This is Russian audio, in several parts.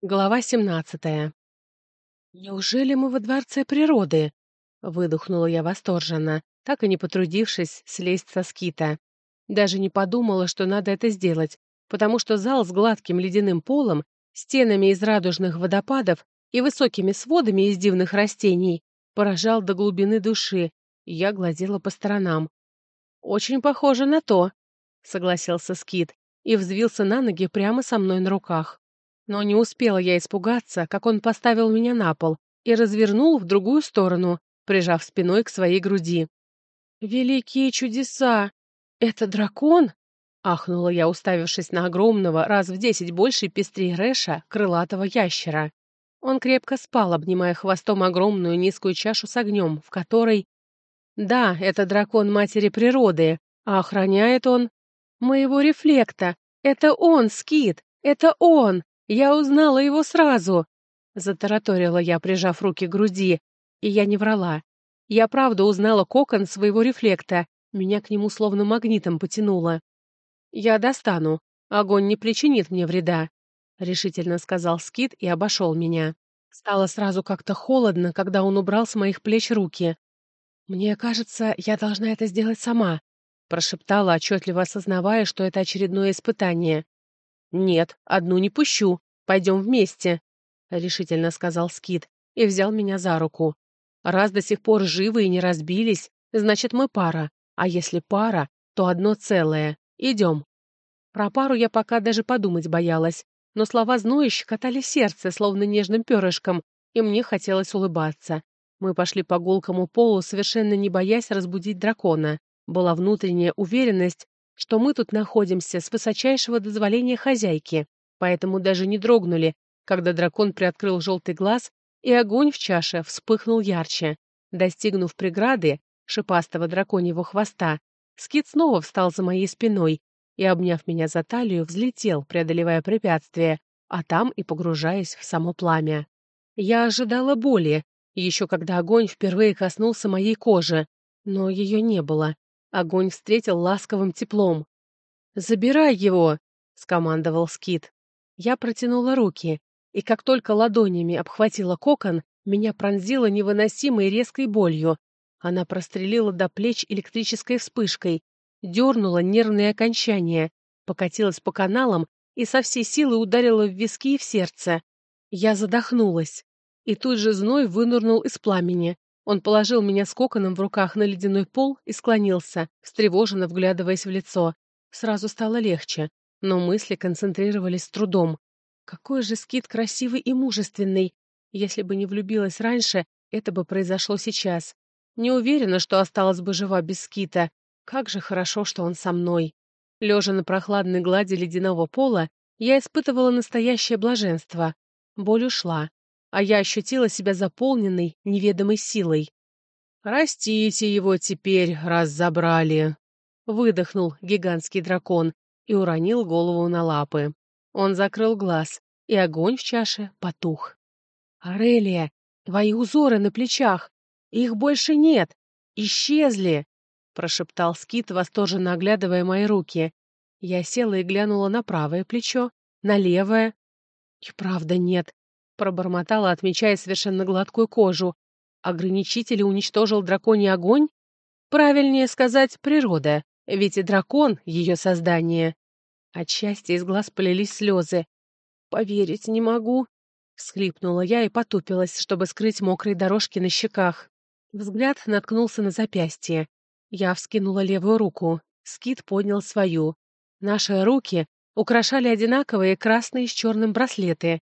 Глава 17. «Неужели мы во дворце природы?» — выдохнула я восторженно, так и не потрудившись слезть со скита. Даже не подумала, что надо это сделать, потому что зал с гладким ледяным полом, стенами из радужных водопадов и высокими сводами из дивных растений поражал до глубины души, и я глазела по сторонам. «Очень похоже на то», — согласился скит и взвился на ноги прямо со мной на руках. Но не успела я испугаться, как он поставил меня на пол и развернул в другую сторону, прижав спиной к своей груди. «Великие чудеса! Это дракон?» — ахнула я, уставившись на огромного, раз в десять больше пестрее Рэша, крылатого ящера. Он крепко спал, обнимая хвостом огромную низкую чашу с огнем, в которой... Да, это дракон матери природы, а охраняет он... Моего рефлекта! Это он, Скит! Это он! Я узнала его сразу!» Затараторила я, прижав руки к груди. И я не врала. Я правда узнала кокон своего рефлекта. Меня к нему словно магнитом потянуло. «Я достану. Огонь не причинит мне вреда», — решительно сказал Скит и обошел меня. Стало сразу как-то холодно, когда он убрал с моих плеч руки. «Мне кажется, я должна это сделать сама», — прошептала, отчетливо осознавая, что это очередное испытание. «Нет, одну не пущу. Пойдем вместе», — решительно сказал Скит и взял меня за руку. «Раз до сих пор живы и не разбились, значит, мы пара. А если пара, то одно целое. Идем». Про пару я пока даже подумать боялась, но слова зноя щекотали сердце, словно нежным перышком, и мне хотелось улыбаться. Мы пошли по гулкому полу, совершенно не боясь разбудить дракона. Была внутренняя уверенность, что мы тут находимся с высочайшего дозволения хозяйки, поэтому даже не дрогнули, когда дракон приоткрыл желтый глаз, и огонь в чаше вспыхнул ярче. Достигнув преграды, шипастого драконьего хвоста, скит снова встал за моей спиной и, обняв меня за талию, взлетел, преодолевая препятствие, а там и погружаясь в само пламя. Я ожидала боли, еще когда огонь впервые коснулся моей кожи, но ее не было. Огонь встретил ласковым теплом. «Забирай его!» — скомандовал Скит. Я протянула руки, и как только ладонями обхватила кокон, меня пронзило невыносимой резкой болью. Она прострелила до плеч электрической вспышкой, дернула нервные окончания, покатилась по каналам и со всей силы ударила в виски и в сердце. Я задохнулась. И тут же зной вынырнул из пламени, он положил меня с коконом в руках на ледяной пол и склонился, встревоженно вглядываясь в лицо. Сразу стало легче, но мысли концентрировались с трудом. Какой же скит красивый и мужественный! Если бы не влюбилась раньше, это бы произошло сейчас. Не уверена, что осталась бы жива без скита. Как же хорошо, что он со мной. Лежа на прохладной глади ледяного пола, я испытывала настоящее блаженство. Боль ушла а я ощутила себя заполненной неведомой силой. «Растите его теперь, раз забрали!» Выдохнул гигантский дракон и уронил голову на лапы. Он закрыл глаз, и огонь в чаше потух. «Арелия, твои узоры на плечах! Их больше нет! Исчезли!» прошептал Скит, восторженно оглядывая мои руки. Я села и глянула на правое плечо, на левое. И правда нет пробормотала, отмечая совершенно гладкую кожу. Ограничитель уничтожил драконий огонь? Правильнее сказать, природа, ведь и дракон — ее создание. От счастья из глаз полились слезы. «Поверить не могу», — всхлипнула я и потупилась, чтобы скрыть мокрые дорожки на щеках. Взгляд наткнулся на запястье. Я вскинула левую руку. Скит поднял свою. Наши руки украшали одинаковые красные с черным браслеты.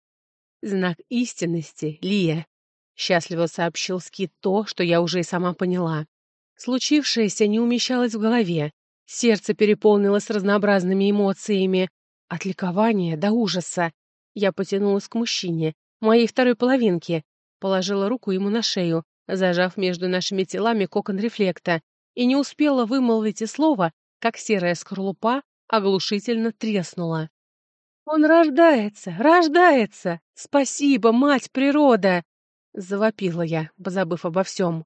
«Знак истинности, Лия», — счастливо сообщил Скит то, что я уже и сама поняла. Случившееся не умещалось в голове. Сердце переполнилось разнообразными эмоциями. От ликования до ужаса. Я потянулась к мужчине, моей второй половинке, положила руку ему на шею, зажав между нашими телами кокон рефлекта, и не успела вымолвить и слова, как серая скорлупа оглушительно треснула. «Он рождается! Рождается! Спасибо, мать природа!» Завопила я, позабыв обо всем.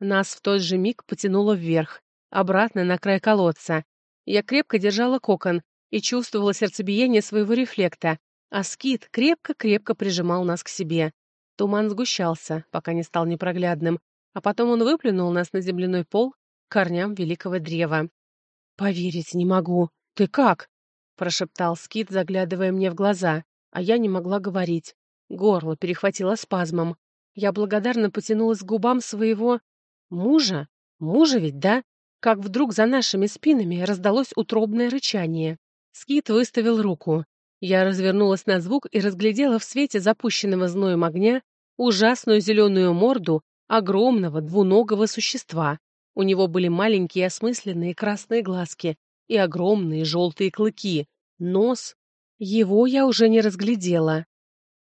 Нас в тот же миг потянуло вверх, обратно на край колодца. Я крепко держала кокон и чувствовала сердцебиение своего рефлекта. а скит крепко-крепко прижимал нас к себе. Туман сгущался, пока не стал непроглядным, а потом он выплюнул нас на земляной пол к корням великого древа. «Поверить не могу. Ты как?» — прошептал скит, заглядывая мне в глаза, а я не могла говорить. Горло перехватило спазмом. Я благодарно потянулась к губам своего... мужа? Мужа ведь, да? Как вдруг за нашими спинами раздалось утробное рычание. Скит выставил руку. Я развернулась на звук и разглядела в свете запущенного зноем огня ужасную зеленую морду огромного двуногого существа. У него были маленькие осмысленные красные глазки и огромные желтые клыки. Нос. Его я уже не разглядела.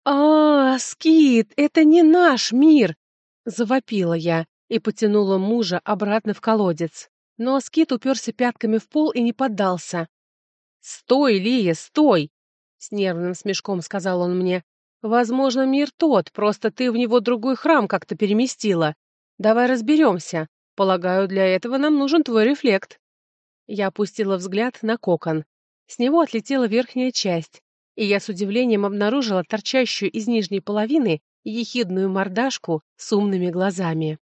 «А, Скит, это не наш мир!» — завопила я и потянула мужа обратно в колодец. Но Скит уперся пятками в пол и не поддался. «Стой, Лия, стой!» — с нервным смешком сказал он мне. «Возможно, мир тот, просто ты в него другой храм как-то переместила. Давай разберемся. Полагаю, для этого нам нужен твой рефлект». Я опустила взгляд на кокон. С него отлетела верхняя часть, и я с удивлением обнаружила торчащую из нижней половины ехидную мордашку с умными глазами.